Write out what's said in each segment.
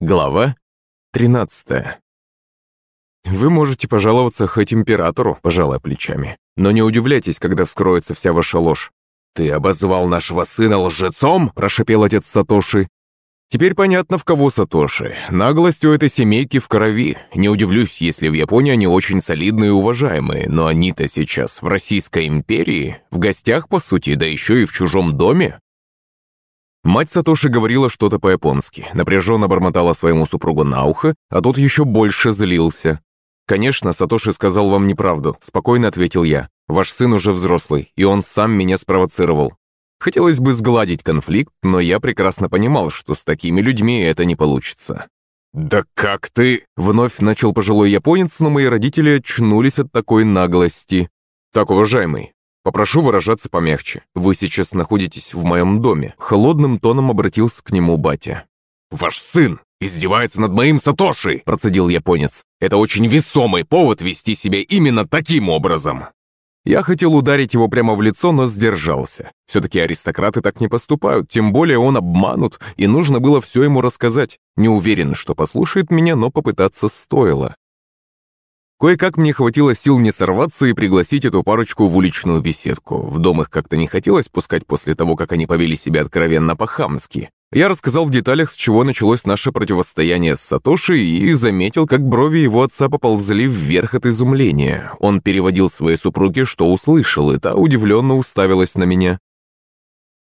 Глава 13 «Вы можете пожаловаться хоть императору», – пожалуй плечами. «Но не удивляйтесь, когда вскроется вся ваша ложь». «Ты обозвал нашего сына лжецом?» – прошипел отец Сатоши. Теперь понятно, в кого Сатоши. Наглость у этой семейки в крови. Не удивлюсь, если в Японии они очень солидные и уважаемые, но они-то сейчас в Российской империи, в гостях, по сути, да еще и в чужом доме. Мать Сатоши говорила что-то по-японски, напряженно бормотала своему супругу на ухо, а тот еще больше злился. «Конечно, Сатоши сказал вам неправду», – спокойно ответил я. «Ваш сын уже взрослый, и он сам меня спровоцировал. Хотелось бы сгладить конфликт, но я прекрасно понимал, что с такими людьми это не получится». «Да как ты?» – вновь начал пожилой японец, но мои родители очнулись от такой наглости. «Так, уважаемый, Попрошу выражаться помягче. Вы сейчас находитесь в моем доме». Холодным тоном обратился к нему батя. «Ваш сын издевается над моим Сатоши!» – процедил японец. «Это очень весомый повод вести себя именно таким образом!» Я хотел ударить его прямо в лицо, но сдержался. Все-таки аристократы так не поступают, тем более он обманут, и нужно было все ему рассказать. Не уверен, что послушает меня, но попытаться стоило. Кое-как мне хватило сил не сорваться и пригласить эту парочку в уличную беседку. В дом их как-то не хотелось пускать после того, как они повели себя откровенно по-хамски. Я рассказал в деталях, с чего началось наше противостояние с Сатоши и заметил, как брови его отца поползли вверх от изумления. Он переводил своей супруге, что услышал, и та удивленно уставилась на меня.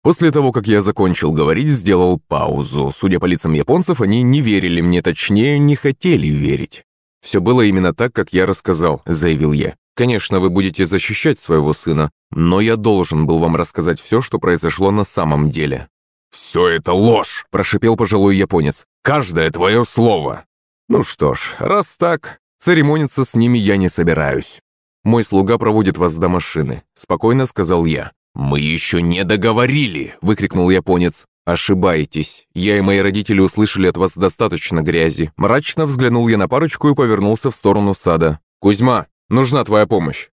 После того, как я закончил говорить, сделал паузу. Судя по лицам японцев, они не верили мне, точнее, не хотели верить. «Все было именно так, как я рассказал», — заявил я. «Конечно, вы будете защищать своего сына, но я должен был вам рассказать все, что произошло на самом деле». «Все это ложь!» – прошипел пожилой японец. «Каждое твое слово!» «Ну что ж, раз так, церемониться с ними я не собираюсь. Мой слуга проводит вас до машины», – спокойно сказал я. «Мы еще не договорили!» – выкрикнул японец. «Ошибаетесь. Я и мои родители услышали от вас достаточно грязи». Мрачно взглянул я на парочку и повернулся в сторону сада. «Кузьма, нужна твоя помощь».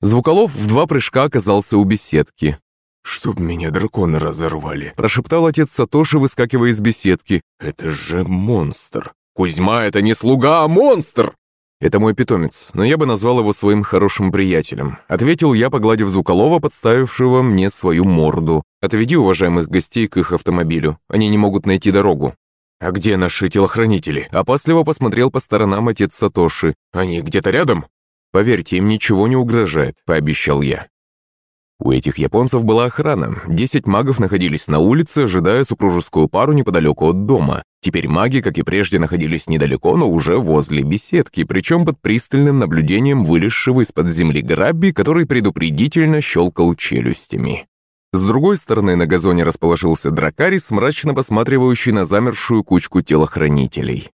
Звуколов в два прыжка оказался у беседки. «Чтоб меня драконы разорвали», – прошептал отец Сатоши, выскакивая из беседки. «Это же монстр!» «Кузьма, это не слуга, а монстр!» «Это мой питомец, но я бы назвал его своим хорошим приятелем», ответил я, погладив Зуколова, подставившего мне свою морду. «Отведи уважаемых гостей к их автомобилю, они не могут найти дорогу». «А где наши телохранители?» Опасливо посмотрел по сторонам отец Сатоши. «Они где-то рядом?» «Поверьте, им ничего не угрожает», — пообещал я. У этих японцев была охрана. Десять магов находились на улице, ожидая супружескую пару неподалеку от дома. Теперь маги, как и прежде, находились недалеко, но уже возле беседки, причем под пристальным наблюдением вылезшего из-под земли Грабби, который предупредительно щелкал челюстями. С другой стороны на газоне расположился дракарис, мрачно посматривающий на замершую кучку телохранителей.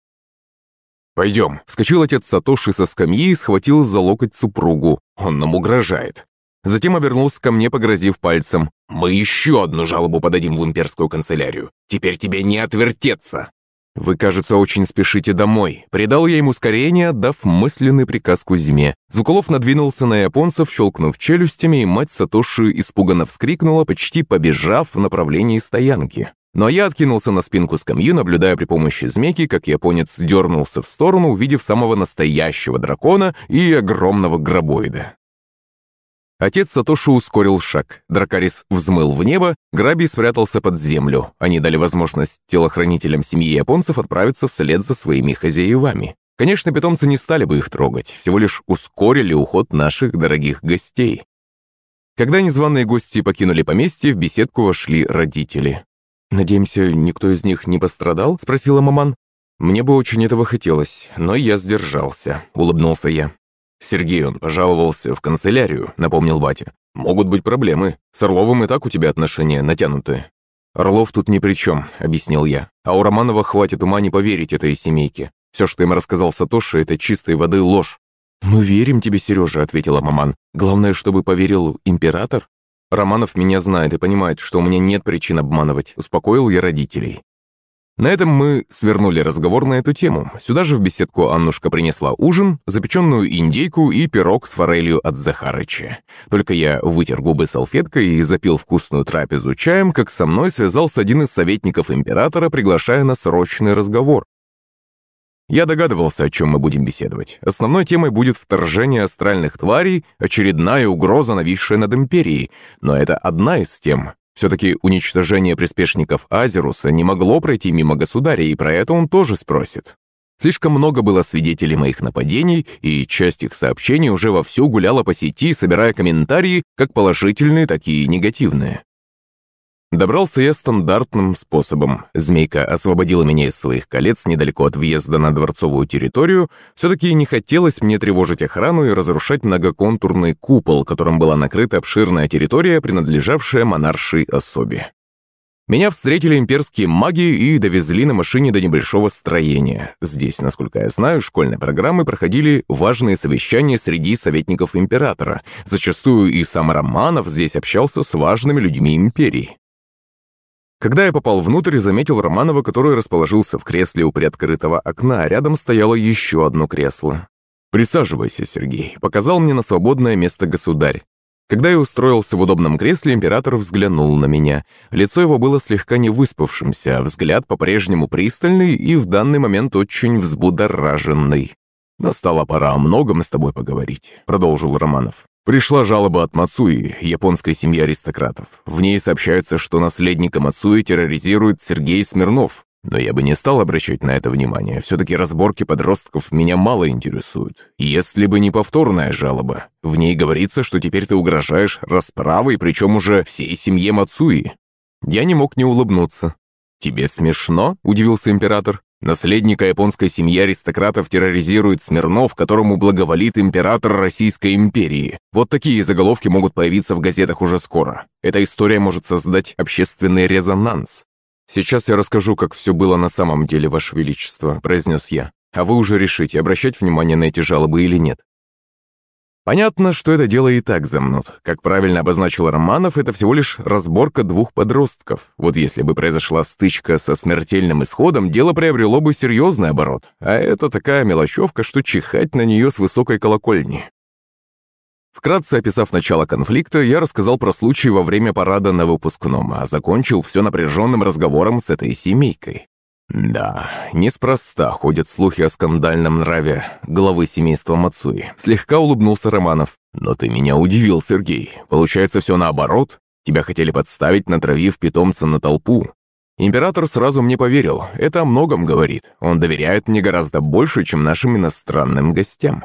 «Пойдем», — вскочил отец Сатоши со скамьи и схватил за локоть супругу. «Он нам угрожает». Затем обернулся ко мне, погрозив пальцем. «Мы еще одну жалобу подадим в имперскую канцелярию. Теперь тебе не отвертеться!» «Вы, кажется, очень спешите домой». Придал я ему ускорение, дав мысленный приказ Кузьме. Зуколов надвинулся на японцев, щелкнув челюстями, и мать Сатоши испуганно вскрикнула, почти побежав в направлении стоянки. Но я откинулся на спинку скамьи, наблюдая при помощи змейки, как японец дернулся в сторону, увидев самого настоящего дракона и огромного гробоида. Отец Сатоши ускорил шаг. Дракарис взмыл в небо, Граби спрятался под землю. Они дали возможность телохранителям семьи японцев отправиться вслед за своими хозяевами. Конечно, питомцы не стали бы их трогать, всего лишь ускорили уход наших дорогих гостей. Когда незваные гости покинули поместье, в беседку вошли родители. «Надеемся, никто из них не пострадал?» – спросила маман. «Мне бы очень этого хотелось, но я сдержался», – улыбнулся я. «Сергей, он пожаловался в канцелярию», — напомнил батя. «Могут быть проблемы. С Орловым и так у тебя отношения натянутые». «Орлов тут ни при чем», — объяснил я. «А у Романова хватит ума не поверить этой семейке. Все, что им рассказал Сатоши, это чистой воды ложь». «Мы верим тебе, Сережа», — ответила маман. «Главное, чтобы поверил император». «Романов меня знает и понимает, что у меня нет причин обманывать», — успокоил я родителей. На этом мы свернули разговор на эту тему. Сюда же в беседку Аннушка принесла ужин, запеченную индейку и пирог с форелью от Захарыча. Только я вытер губы салфеткой и запил вкусную трапезу чаем, как со мной связался один из советников императора, приглашая на срочный разговор. Я догадывался, о чем мы будем беседовать. Основной темой будет вторжение астральных тварей, очередная угроза, нависшая над Империей. Но это одна из тем. Все-таки уничтожение приспешников Азеруса не могло пройти мимо государя, и про это он тоже спросит. Слишком много было свидетелей моих нападений, и часть их сообщений уже вовсю гуляла по сети, собирая комментарии, как положительные, так и негативные. Добрался я стандартным способом. Змейка освободила меня из своих колец недалеко от въезда на дворцовую территорию. Все-таки не хотелось мне тревожить охрану и разрушать многоконтурный купол, которым была накрыта обширная территория, принадлежавшая монаршей особе. Меня встретили имперские маги и довезли на машине до небольшого строения. Здесь, насколько я знаю, школьной программы проходили важные совещания среди советников императора. Зачастую и сам Романов здесь общался с важными людьми империи. Когда я попал внутрь, заметил Романова, который расположился в кресле у приоткрытого окна, а рядом стояло еще одно кресло. «Присаживайся, Сергей», — показал мне на свободное место государь. Когда я устроился в удобном кресле, император взглянул на меня. Лицо его было слегка невыспавшимся, а взгляд по-прежнему пристальный и в данный момент очень взбудораженный. «Настала пора о многом с тобой поговорить», — продолжил Романов. Пришла жалоба от Мацуи, японской семьи аристократов. В ней сообщается, что наследника Мацуи терроризирует Сергей Смирнов. Но я бы не стал обращать на это внимание. Все-таки разборки подростков меня мало интересуют. Если бы не повторная жалоба. В ней говорится, что теперь ты угрожаешь расправой, причем уже всей семье Мацуи. Я не мог не улыбнуться. «Тебе смешно?» – удивился император. Наследника японской семьи аристократов терроризирует Смирнов, которому благоволит император Российской империи. Вот такие заголовки могут появиться в газетах уже скоро. Эта история может создать общественный резонанс. «Сейчас я расскажу, как все было на самом деле, Ваше Величество», – произнес я. «А вы уже решите, обращать внимание на эти жалобы или нет». Понятно, что это дело и так замнут. Как правильно обозначил Романов, это всего лишь разборка двух подростков. Вот если бы произошла стычка со смертельным исходом, дело приобрело бы серьезный оборот. А это такая мелочевка, что чихать на нее с высокой колокольни. Вкратце описав начало конфликта, я рассказал про случай во время парада на выпускном, а закончил все напряженным разговором с этой семейкой. Да, неспроста ходят слухи о скандальном нраве главы семейства Мацуи. Слегка улыбнулся Романов. Но ты меня удивил, Сергей. Получается все наоборот? Тебя хотели подставить, натравив питомца на толпу. Император сразу мне поверил. Это о многом говорит. Он доверяет мне гораздо больше, чем нашим иностранным гостям.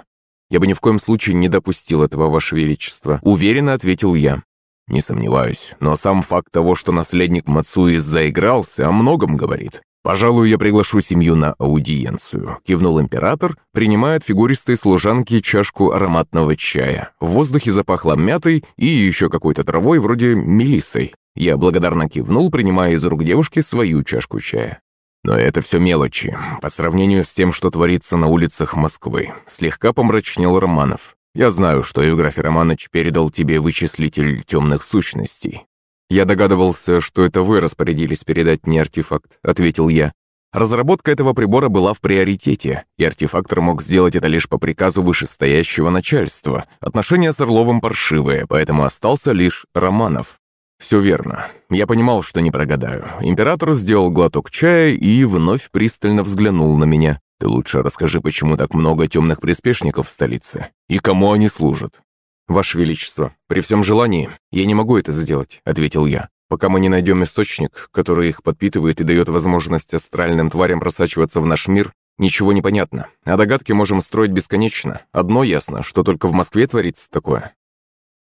Я бы ни в коем случае не допустил этого, Ваше Величество. Уверенно ответил я. Не сомневаюсь, но сам факт того, что наследник Мацуи заигрался, о многом говорит. «Пожалуй, я приглашу семью на аудиенцию», — кивнул император, принимая от фигуристой служанки чашку ароматного чая. В воздухе запахло мятой и еще какой-то травой вроде мелиссой. Я благодарно кивнул, принимая из рук девушки свою чашку чая. Но это все мелочи, по сравнению с тем, что творится на улицах Москвы. Слегка помрачнел Романов. Я знаю, что Евграфий Романович передал тебе вычислитель темных сущностей. «Я догадывался, что это вы распорядились передать мне артефакт», — ответил я. Разработка этого прибора была в приоритете, и артефактор мог сделать это лишь по приказу вышестоящего начальства. Отношения с Орловым паршивые, поэтому остался лишь Романов. Все верно. Я понимал, что не прогадаю. Император сделал глоток чая и вновь пристально взглянул на меня. Ты лучше расскажи, почему так много темных приспешников в столице и кому они служат. «Ваше Величество, при всем желании я не могу это сделать», — ответил я. «Пока мы не найдем источник, который их подпитывает и дает возможность астральным тварям просачиваться в наш мир, ничего не понятно. А догадки можем строить бесконечно. Одно ясно, что только в Москве творится такое».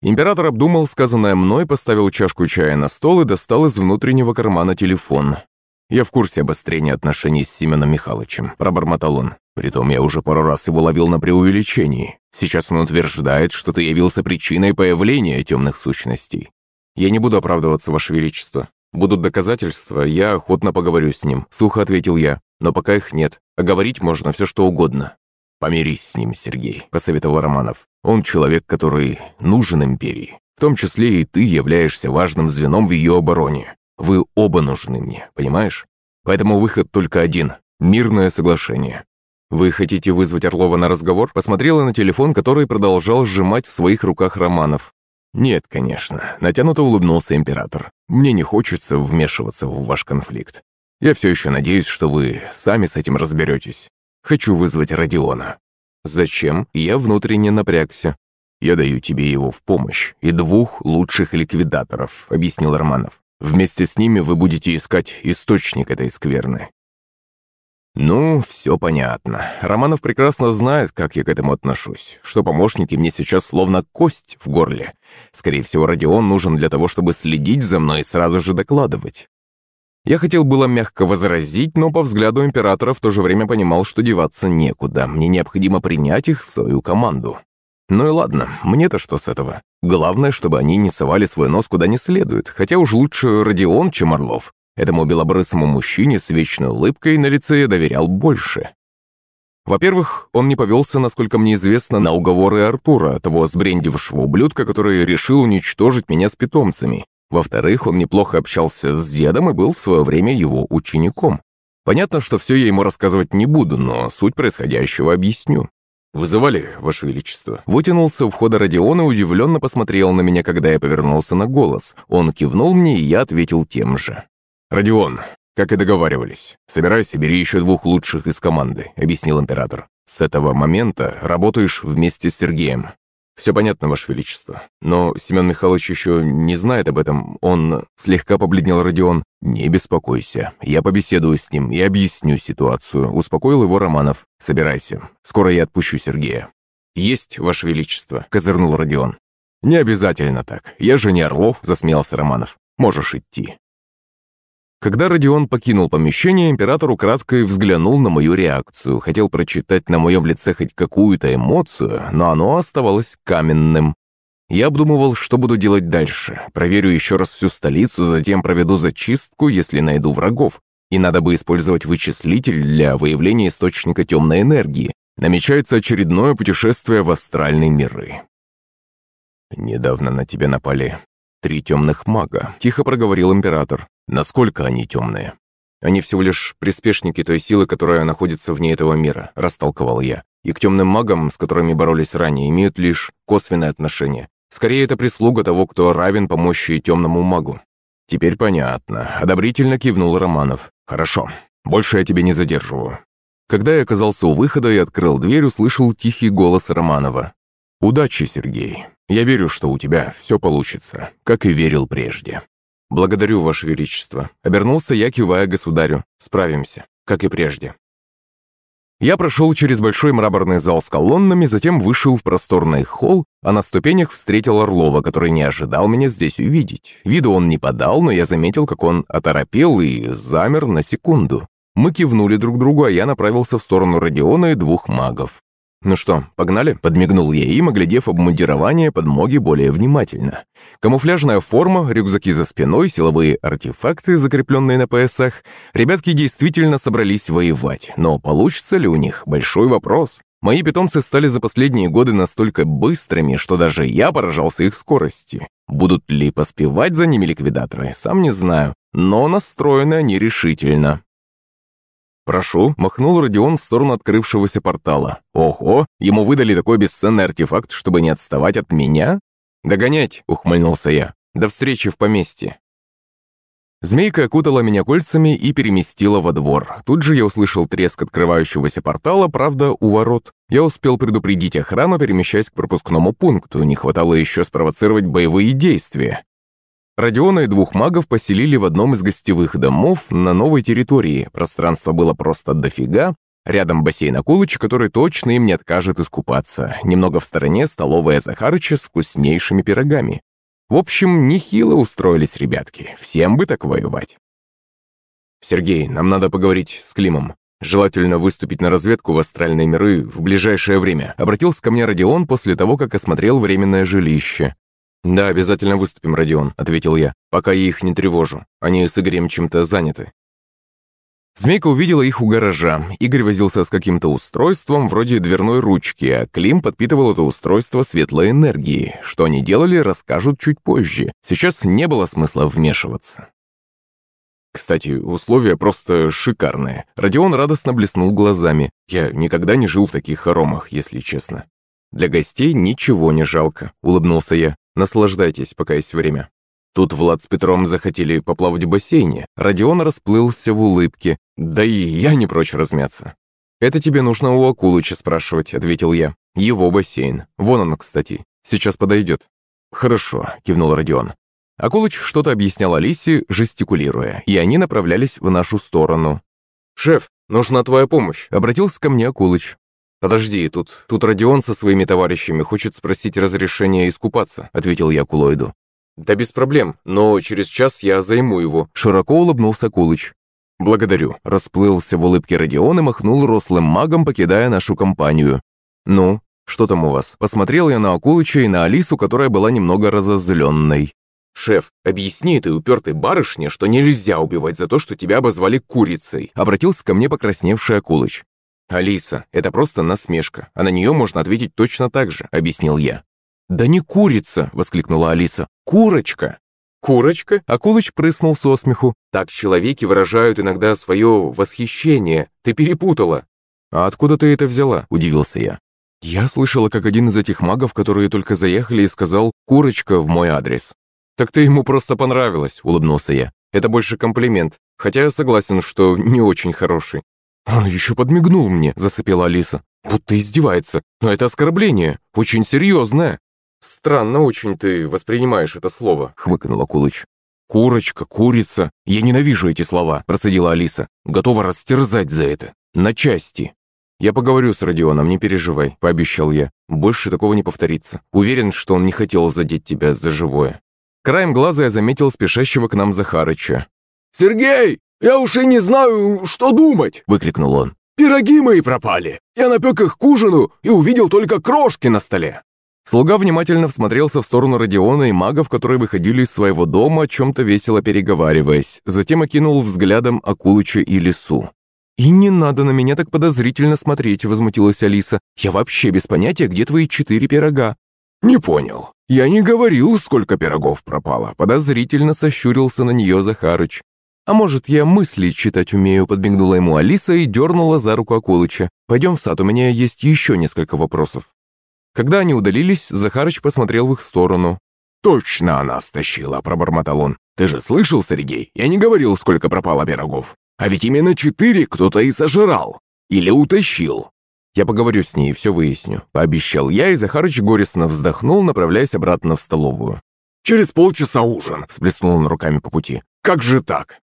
Император обдумал сказанное мной, поставил чашку чая на стол и достал из внутреннего кармана телефон. «Я в курсе обострения отношений с Семеном Михайловичем», – пробормотал он. «Притом я уже пару раз его ловил на преувеличении. Сейчас он утверждает, что ты явился причиной появления темных сущностей. Я не буду оправдываться, Ваше Величество. Будут доказательства, я охотно поговорю с ним», – сухо ответил я. «Но пока их нет, а говорить можно все что угодно». «Помирись с ним, Сергей», – посоветовал Романов. «Он человек, который нужен империи. В том числе и ты являешься важным звеном в ее обороне. Вы оба нужны мне, понимаешь? Поэтому выход только один – мирное соглашение. «Вы хотите вызвать Орлова на разговор?» Посмотрела на телефон, который продолжал сжимать в своих руках Романов. «Нет, конечно», – натянуто улыбнулся император. «Мне не хочется вмешиваться в ваш конфликт. Я все еще надеюсь, что вы сами с этим разберетесь. Хочу вызвать Родиона». «Зачем?» Я внутренне напрягся. «Я даю тебе его в помощь и двух лучших ликвидаторов», — объяснил Романов. «Вместе с ними вы будете искать источник этой скверны. «Ну, все понятно. Романов прекрасно знает, как я к этому отношусь, что помощники мне сейчас словно кость в горле. Скорее всего, Родион нужен для того, чтобы следить за мной и сразу же докладывать». Я хотел было мягко возразить, но по взгляду императора в то же время понимал, что деваться некуда. Мне необходимо принять их в свою команду. Ну и ладно, мне-то что с этого? Главное, чтобы они не совали свой нос куда не следует, хотя уж лучше Родион, чем Орлов. Этому белобрысому мужчине с вечной улыбкой на лице я доверял больше. Во-первых, он не повелся, насколько мне известно, на уговоры Артура, того сбрендившего ублюдка, который решил уничтожить меня с питомцами. Во-вторых, он неплохо общался с дедом и был в свое время его учеником. Понятно, что все я ему рассказывать не буду, но суть происходящего объясню. «Вызывали, Ваше Величество?» Вытянулся у входа Родион и удивленно посмотрел на меня, когда я повернулся на голос. Он кивнул мне, и я ответил тем же. «Родион, как и договаривались, собирайся, бери еще двух лучших из команды», — объяснил император. «С этого момента работаешь вместе с Сергеем. «Все понятно, Ваше Величество. Но Семен Михайлович еще не знает об этом. Он...» Слегка побледнел Родион. «Не беспокойся. Я побеседую с ним и объясню ситуацию», — успокоил его Романов. «Собирайся. Скоро я отпущу Сергея». «Есть, Ваше Величество», — козырнул Родион. «Не обязательно так. Я же не Орлов», — засмеялся Романов. «Можешь идти». Когда Родион покинул помещение, император украдкой взглянул на мою реакцию, хотел прочитать на моем лице хоть какую-то эмоцию, но оно оставалось каменным. Я обдумывал, что буду делать дальше. Проверю еще раз всю столицу, затем проведу зачистку, если найду врагов. И надо бы использовать вычислитель для выявления источника темной энергии. Намечается очередное путешествие в астральные миры. «Недавно на тебя напали три темных мага», — тихо проговорил император. Насколько они темные? Они всего лишь приспешники той силы, которая находится вне этого мира, растолковал я. И к темным магам, с которыми боролись ранее, имеют лишь косвенное отношение. Скорее, это прислуга того, кто равен помощи темному магу. Теперь понятно. Одобрительно кивнул Романов. Хорошо. Больше я тебя не задерживаю. Когда я оказался у выхода и открыл дверь, услышал тихий голос Романова. «Удачи, Сергей. Я верю, что у тебя все получится, как и верил прежде». «Благодарю, Ваше Величество». Обернулся я, кивая государю. «Справимся, как и прежде». Я прошел через большой мраморный зал с колоннами, затем вышел в просторный холл, а на ступенях встретил Орлова, который не ожидал меня здесь увидеть. Виду он не подал, но я заметил, как он оторопел и замер на секунду. Мы кивнули друг другу, а я направился в сторону Родиона и двух магов. «Ну что, погнали?» – подмигнул я им, оглядев обмундирование подмоги более внимательно. Камуфляжная форма, рюкзаки за спиной, силовые артефакты, закрепленные на поясах. Ребятки действительно собрались воевать, но получится ли у них – большой вопрос. Мои питомцы стали за последние годы настолько быстрыми, что даже я поражался их скорости. Будут ли поспевать за ними ликвидаторы, сам не знаю, но настроены они решительно. «Прошу», — махнул Родион в сторону открывшегося портала. «Ого, ему выдали такой бесценный артефакт, чтобы не отставать от меня?» «Догонять», — ухмыльнулся я. «До встречи в поместье». Змейка окутала меня кольцами и переместила во двор. Тут же я услышал треск открывающегося портала, правда, у ворот. Я успел предупредить охрану, перемещаясь к пропускному пункту. Не хватало еще спровоцировать боевые действия. Родиона и двух магов поселили в одном из гостевых домов на новой территории. Пространство было просто дофига. Рядом бассейн Акулыч, который точно им не откажет искупаться. Немного в стороне столовая Захарыча с вкуснейшими пирогами. В общем, нехило устроились ребятки. Всем бы так воевать. «Сергей, нам надо поговорить с Климом. Желательно выступить на разведку в астральные миры в ближайшее время», обратился ко мне Родион после того, как осмотрел временное жилище. «Да, обязательно выступим, Родион», — ответил я, «пока я их не тревожу. Они с Игорем чем-то заняты». Змейка увидела их у гаража. Игорь возился с каким-то устройством вроде дверной ручки, а Клим подпитывал это устройство светлой энергией. Что они делали, расскажут чуть позже. Сейчас не было смысла вмешиваться. Кстати, условия просто шикарные. Родион радостно блеснул глазами. Я никогда не жил в таких хоромах, если честно. Для гостей ничего не жалко, улыбнулся я. Наслаждайтесь, пока есть время. Тут Влад с Петром захотели поплавать в бассейне. Родион расплылся в улыбке. Да и я не прочь размяться. «Это тебе нужно у Акулыча спрашивать», — ответил я. «Его бассейн. Вон он, кстати. Сейчас подойдет». «Хорошо», — кивнул Родион. Акулыч что-то объяснял Алисе, жестикулируя, и они направлялись в нашу сторону. «Шеф, нужна твоя помощь», — обратился ко мне Акулыч. «Подожди, тут, тут Родион со своими товарищами хочет спросить разрешения искупаться», — ответил я Кулоиду. «Да без проблем, но через час я займу его», — широко улыбнулся Акулыч. «Благодарю», — расплылся в улыбке Родион и махнул рослым магом, покидая нашу компанию. «Ну, что там у вас?» Посмотрел я на Акулыча и на Алису, которая была немного разозленной. «Шеф, объясни этой упертой барышне, что нельзя убивать за то, что тебя обозвали курицей», обратился ко мне покрасневший Акулыч. «Алиса, это просто насмешка, а на нее можно ответить точно так же», объяснил я. «Да не курица!» — воскликнула Алиса. «Курочка!» «Курочка?» — Акулыч прыснул со смеху. «Так человеки выражают иногда свое восхищение. Ты перепутала». «А откуда ты это взяла?» — удивился я. Я слышала, как один из этих магов, которые только заехали, и сказал «курочка» в мой адрес. «Так ты ему просто понравилась», — улыбнулся я. «Это больше комплимент, хотя я согласен, что не очень хороший». «Он еще подмигнул мне», — засыпела Алиса. «Будто издевается. Но это оскорбление, очень серьезное». «Странно очень ты воспринимаешь это слово», — хмыкнул Акулыч. «Курочка, курица. Я ненавижу эти слова», — процедила Алиса. «Готова растерзать за это. На части». «Я поговорю с Родионом, не переживай», — пообещал я. «Больше такого не повторится. Уверен, что он не хотел задеть тебя за живое». Краем глаза я заметил спешащего к нам Захарыча. «Сергей, я уж и не знаю, что думать!» — выкрикнул он. «Пироги мои пропали! Я напек их к ужину и увидел только крошки на столе!» Слуга внимательно всмотрелся в сторону Родиона и магов, которые выходили из своего дома, о чем-то весело переговариваясь. Затем окинул взглядом Акулыча и Лису. «И не надо на меня так подозрительно смотреть», — возмутилась Алиса. «Я вообще без понятия, где твои четыре пирога». «Не понял. Я не говорил, сколько пирогов пропало», — подозрительно сощурился на нее Захарыч. «А может, я мысли читать умею?» — подмигнула ему Алиса и дернула за руку Акулыча. «Пойдем в сад, у меня есть еще несколько вопросов». Когда они удалились, Захарыч посмотрел в их сторону. «Точно она стащила», — пробормотал он. «Ты же слышал, Сергей? Я не говорил, сколько пропало пирогов. А ведь именно четыре кто-то и сожрал. Или утащил. «Я поговорю с ней и все выясню», — пообещал я, и Захарыч горестно вздохнул, направляясь обратно в столовую. «Через полчаса ужин», — всплеснул он руками по пути. «Как же так?»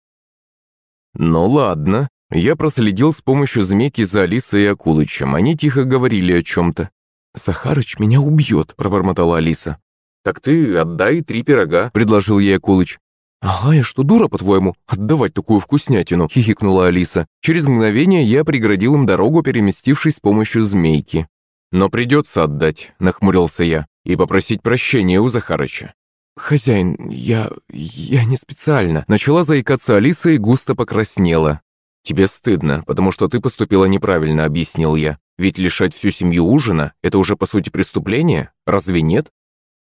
«Ну ладно». Я проследил с помощью змейки за Алисой и Акулычем. Они тихо говорили о чем-то. «Захарыч меня убьет», — пробормотала Алиса. «Так ты отдай три пирога», — предложил ей Акулыч. «Ага, я что, дура, по-твоему, отдавать такую вкуснятину?» — хихикнула Алиса. Через мгновение я преградил им дорогу, переместившись с помощью змейки. «Но придется отдать», — нахмурился я, — «и попросить прощения у Захарыча». «Хозяин, я... я не специально», — начала заикаться Алиса и густо покраснела. «Тебе стыдно, потому что ты поступила неправильно», — объяснил я. «Ведь лишать всю семью ужина — это уже по сути преступление, разве нет?»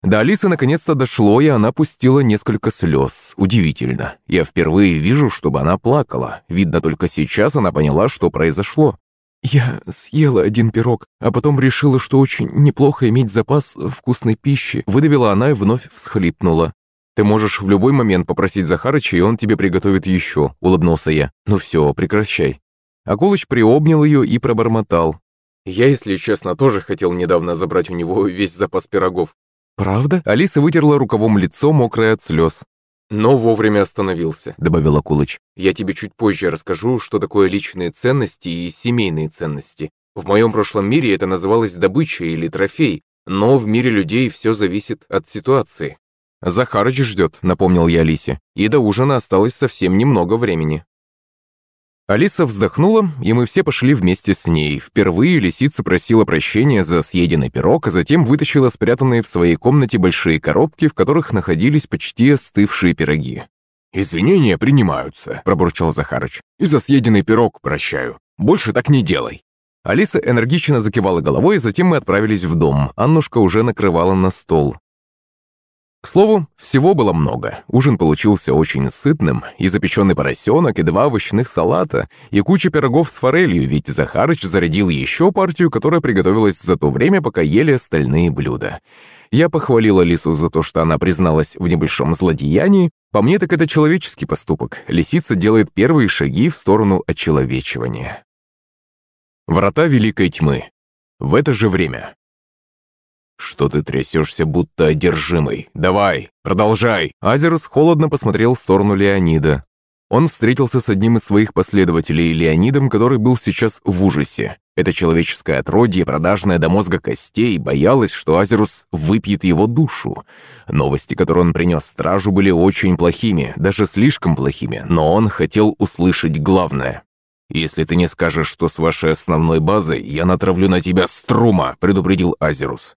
До Алисы наконец-то дошло, и она пустила несколько слез. Удивительно. Я впервые вижу, чтобы она плакала. Видно, только сейчас она поняла, что произошло. Я съела один пирог, а потом решила, что очень неплохо иметь запас вкусной пищи. Выдавила она и вновь всхлипнула. «Ты можешь в любой момент попросить Захарыча, и он тебе приготовит еще», — улыбнулся я. «Ну все, прекращай». Акулыч приобнял ее и пробормотал. «Я, если честно, тоже хотел недавно забрать у него весь запас пирогов. «Правда?» Алиса вытерла рукавом лицо, мокрое от слез. «Но вовремя остановился», — добавил Акулыч. «Я тебе чуть позже расскажу, что такое личные ценности и семейные ценности. В моем прошлом мире это называлось добыча или трофей, но в мире людей все зависит от ситуации». «Захарыч ждет», — напомнил я Алисе, «и до ужина осталось совсем немного времени». Алиса вздохнула, и мы все пошли вместе с ней. Впервые лисица просила прощения за съеденный пирог, а затем вытащила спрятанные в своей комнате большие коробки, в которых находились почти остывшие пироги. «Извинения принимаются», – пробурчал Захарыч. «И за съеденный пирог прощаю. Больше так не делай». Алиса энергично закивала головой, и затем мы отправились в дом. Аннушка уже накрывала на стол. К слову, всего было много. Ужин получился очень сытным, и запеченный поросенок, и два овощных салата, и куча пирогов с форелью, ведь Захарыч зарядил еще партию, которая приготовилась за то время, пока ели остальные блюда. Я похвалила Лису за то, что она призналась в небольшом злодеянии. По мне, так это человеческий поступок. Лисица делает первые шаги в сторону очеловечивания. Врата Великой Тьмы. В это же время. «Что ты трясешься, будто одержимый? Давай, продолжай!» Азерус холодно посмотрел в сторону Леонида. Он встретился с одним из своих последователей, Леонидом, который был сейчас в ужасе. Это человеческое отродье, продажное до мозга костей, боялось, что Азерус выпьет его душу. Новости, которые он принес стражу, были очень плохими, даже слишком плохими, но он хотел услышать главное. «Если ты не скажешь, что с вашей основной базой, я натравлю на тебя струма», — предупредил Азерус.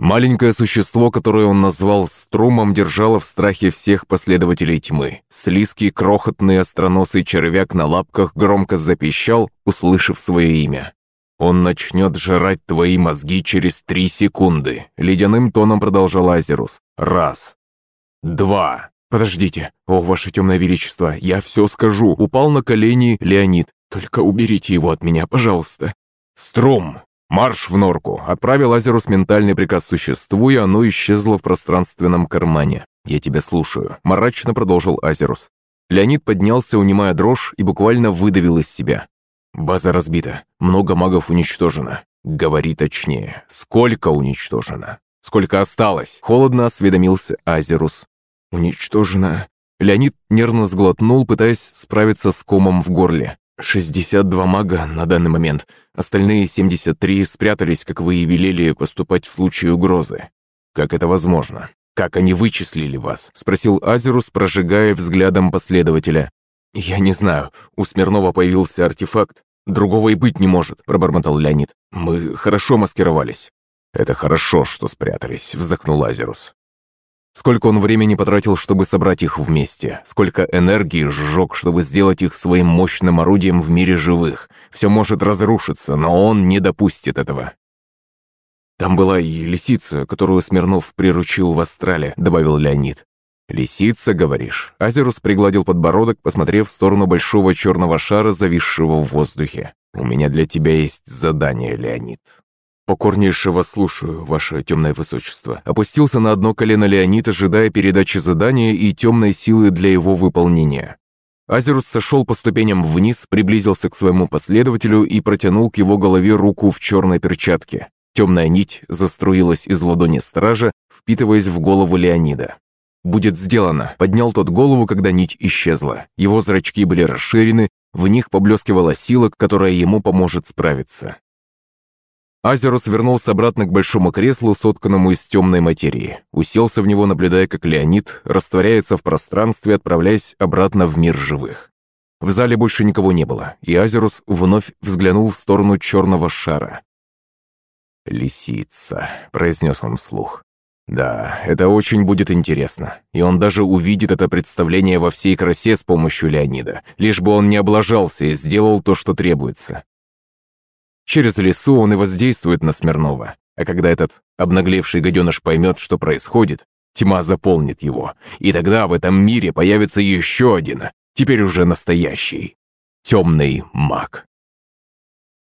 Маленькое существо, которое он назвал Струмом, держало в страхе всех последователей тьмы. Слизкий, крохотный, остроносый червяк на лапках громко запищал, услышав свое имя. «Он начнет жрать твои мозги через три секунды», — ледяным тоном продолжал Азерус. «Раз. Два. Подождите. О, ваше темное величество, я все скажу». Упал на колени Леонид. «Только уберите его от меня, пожалуйста». «Струм, «Марш в норку!» Отправил Азерус ментальный приказ существу, и оно исчезло в пространственном кармане. «Я тебя слушаю», — мрачно продолжил Азерус. Леонид поднялся, унимая дрожь, и буквально выдавил из себя. «База разбита. Много магов уничтожено. Говори точнее. Сколько уничтожено? Сколько осталось?» Холодно осведомился Азерус. «Уничтожено...» Леонид нервно сглотнул, пытаясь справиться с комом в горле. 62 мага на данный момент. Остальные 73 спрятались, как вы и велели, поступать в случае угрозы. Как это возможно? Как они вычислили вас?» — спросил Азерус, прожигая взглядом последователя. «Я не знаю. У Смирнова появился артефакт. Другого и быть не может», — пробормотал Леонид. «Мы хорошо маскировались». «Это хорошо, что спрятались», — вздохнул Азерус. Сколько он времени потратил, чтобы собрать их вместе, сколько энергии сжег, чтобы сделать их своим мощным орудием в мире живых. Все может разрушиться, но он не допустит этого. «Там была и лисица, которую Смирнов приручил в Астрале», — добавил Леонид. «Лисица, говоришь?» Азерус пригладил подбородок, посмотрев в сторону большого черного шара, зависшего в воздухе. «У меня для тебя есть задание, Леонид». «Покорнейшего слушаю, ваше темное высочество». Опустился на одно колено Леонид, ожидая передачи задания и темной силы для его выполнения. Азерус сошел по ступеням вниз, приблизился к своему последователю и протянул к его голове руку в черной перчатке. Темная нить заструилась из ладони стража, впитываясь в голову Леонида. «Будет сделано», — поднял тот голову, когда нить исчезла. Его зрачки были расширены, в них поблескивала сила, которая ему поможет справиться. Азерус вернулся обратно к большому креслу, сотканному из темной материи. Уселся в него, наблюдая, как Леонид растворяется в пространстве, отправляясь обратно в мир живых. В зале больше никого не было, и Азерус вновь взглянул в сторону черного шара. «Лисица», — произнес он вслух. «Да, это очень будет интересно. И он даже увидит это представление во всей красе с помощью Леонида, лишь бы он не облажался и сделал то, что требуется. Через лесу он и воздействует на Смирнова. А когда этот обнаглевший гаденыш поймет, что происходит, тьма заполнит его. И тогда в этом мире появится еще один, теперь уже настоящий, темный маг.